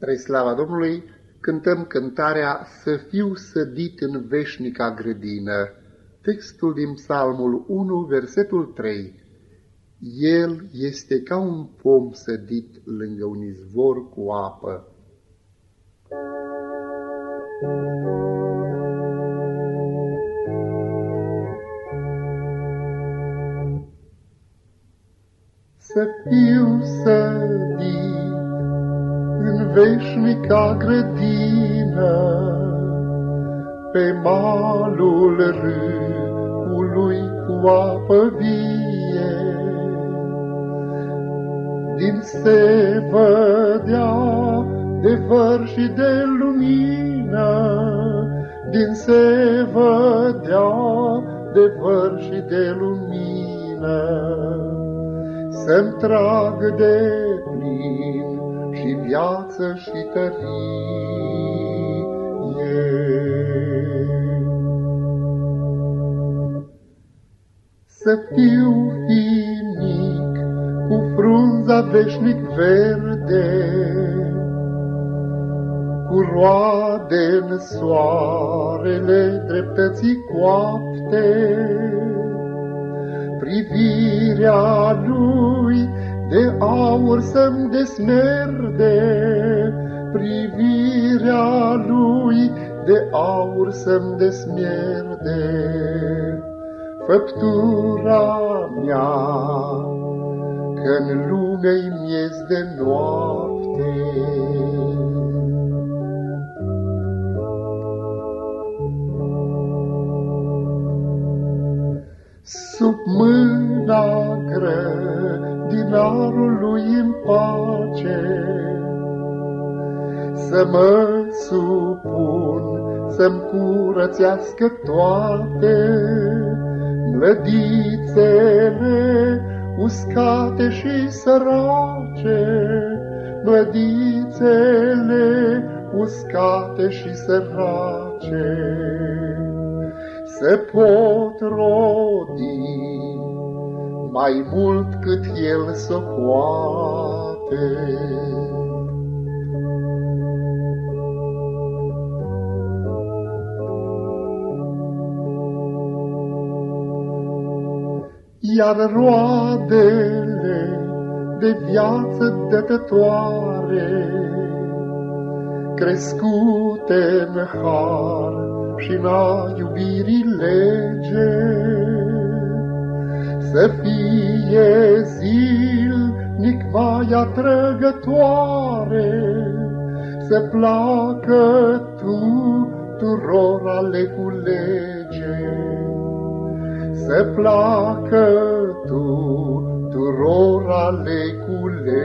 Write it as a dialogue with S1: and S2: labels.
S1: Spre slava Domnului cântăm cântarea Să fiu sădit în veșnica grădină. Textul din Psalmul 1, versetul 3. El este ca un pom sădit lângă un izvor cu apă. Să fiu sădit veșnica grădină, pe malul râului cu apă vie. Din se vădea de văr și de lumină, din se vădea de văr și de lumină, să-mi trag de plin și viață și tărie. Să fiu finic cu frunza veșnic verde, cu roade în soarele dreptății coapte, privirea lui de aur să-mi desmerde privirea lui, de aur să-mi desmerde făptura mea, că-n lume-i miez de noapte. Sub mâna greu lui în pace. Să mă supun, să-mi curățească toate mlădițele uscate și sărace, mlădițele uscate și sărace, se pot rodi mai mult cât el să poate. Iar roadele de viață dătătoare, crescute în har și în iubirii lege, să fie zilnic mai atrăgătoare, Să placă tuturor ale culege, Să placă tuturor ale culege.